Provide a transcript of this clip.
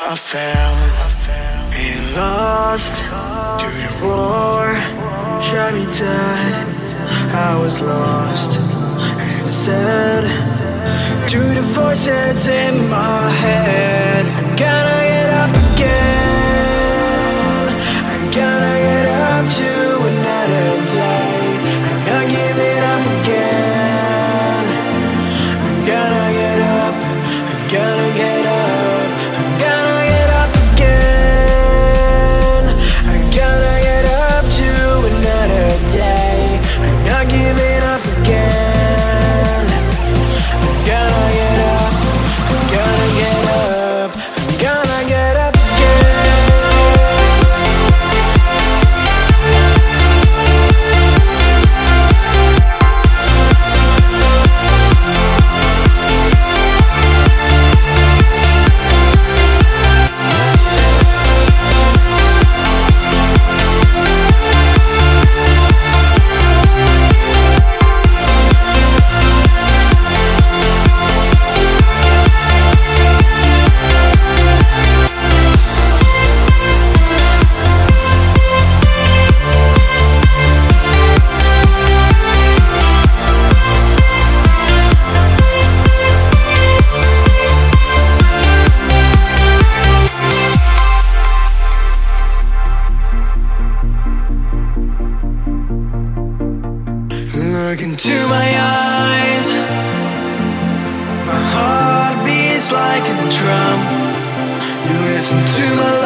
I fell and lost to the war. Shot me dead. I was lost and I said to the voices in my head, I'm gonna get up again. I'm gonna get up to another day. I'm not giving up again. I'm gonna get up. I'm gonna get Look into my eyes. My heart beats like a drum. You listen to my